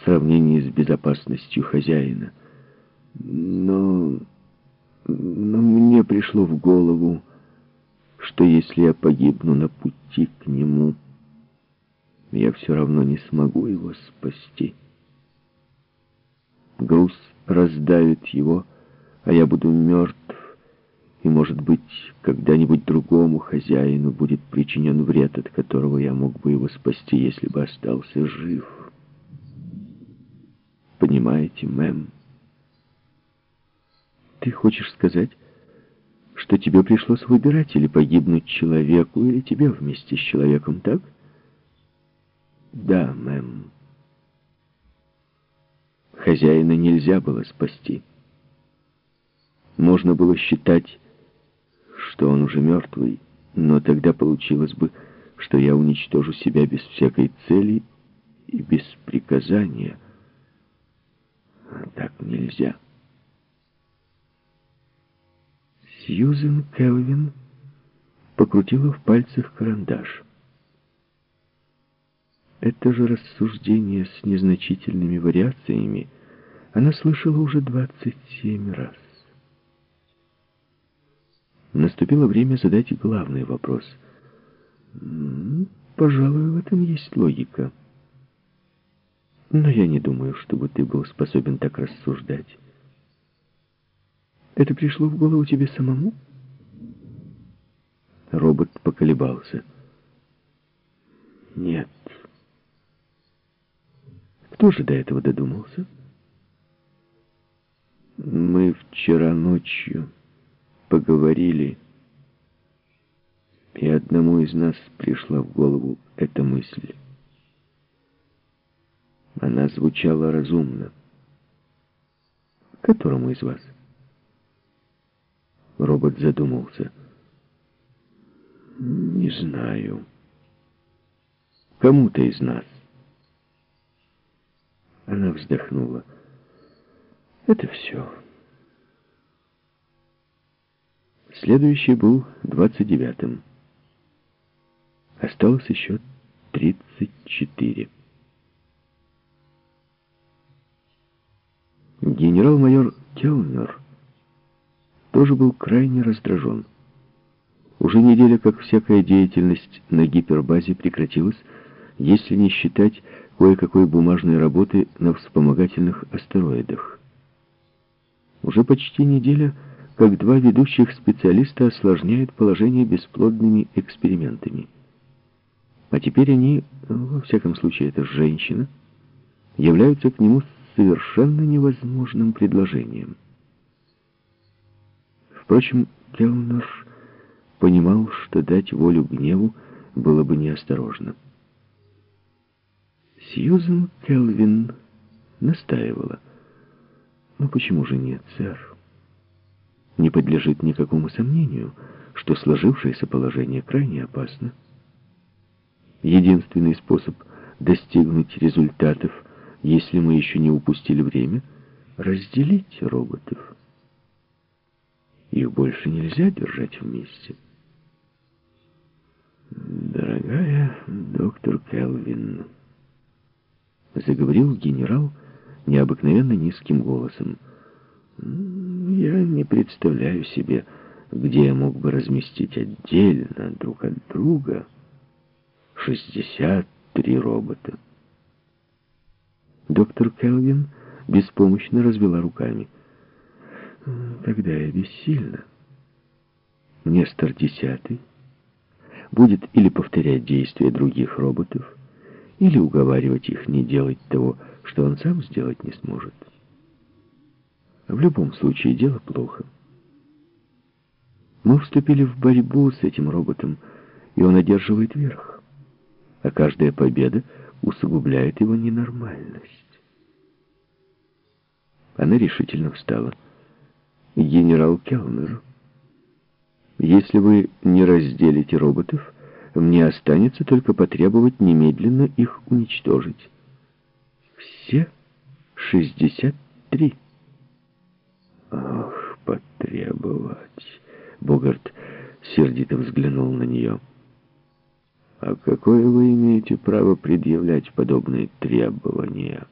в сравнении с безопасностью хозяина. Но... но мне пришло в голову, что если я погибну на пути к нему, я все равно не смогу его спасти. Груз раздавит его, а я буду мертв, и, может быть, когда-нибудь другому хозяину будет причинен вред, от которого я мог бы его спасти, если бы остался жив. Понимаете, мэм? Ты хочешь сказать, что тебе пришлось выбирать или погибнуть человеку, или тебе вместе с человеком, так? Да, мэм. Хозяина нельзя было спасти. Можно было считать, что он уже мертвый, но тогда получилось бы, что я уничтожу себя без всякой цели и без приказания. А так нельзя. Сьюзен Келвин покрутила в пальцах карандаш. Это же рассуждение с незначительными вариациями она слышала уже 27 раз. Наступило время задать главный вопрос. «Пожалуй, в этом есть логика. Но я не думаю, чтобы ты был способен так рассуждать. Это пришло в голову тебе самому?» Робот поколебался. «Нет». Кто же до этого додумался? Мы вчера ночью поговорили, и одному из нас пришла в голову эта мысль. Она звучала разумно. Которому из вас? Робот задумался. Не знаю. Кому-то из нас. Она вздохнула. Это все. Следующий был 29-м. Осталось еще 34. Генерал-майор Келнер тоже был крайне раздражен. Уже неделя, как всякая деятельность на гипербазе прекратилась, если не считать кое-какой бумажной работы на вспомогательных астероидах. Уже почти неделя как два ведущих специалиста осложняют положение бесплодными экспериментами. А теперь они, во всяком случае это женщина, являются к нему совершенно невозможным предложением. Впрочем, Келнер понимал, что дать волю гневу было бы неосторожно. Сьюзен Келвин настаивала. «Ну почему же нет, сэр?» Не подлежит никакому сомнению, что сложившееся положение крайне опасно. Единственный способ достигнуть результатов, если мы еще не упустили время, разделить роботов. Их больше нельзя держать вместе. «Дорогая доктор Келвин», — заговорил генерал необыкновенно низким голосом, — я не представляю себе, где я мог бы разместить отдельно друг от друга 63 робота. Доктор Келвин беспомощно развела руками. Тогда я бессильна. Нестор Десятый будет или повторять действия других роботов, или уговаривать их не делать того, что он сам сделать не сможет. В любом случае, дело плохо. Мы вступили в борьбу с этим роботом, и он одерживает верх. А каждая победа усугубляет его ненормальность. Она решительно встала. «Генерал Келнер, если вы не разделите роботов, мне останется только потребовать немедленно их уничтожить. Все шестьдесят три». Ах, потребовать. Богарт сердито взглянул на нее. А какое вы имеете право предъявлять подобные требования?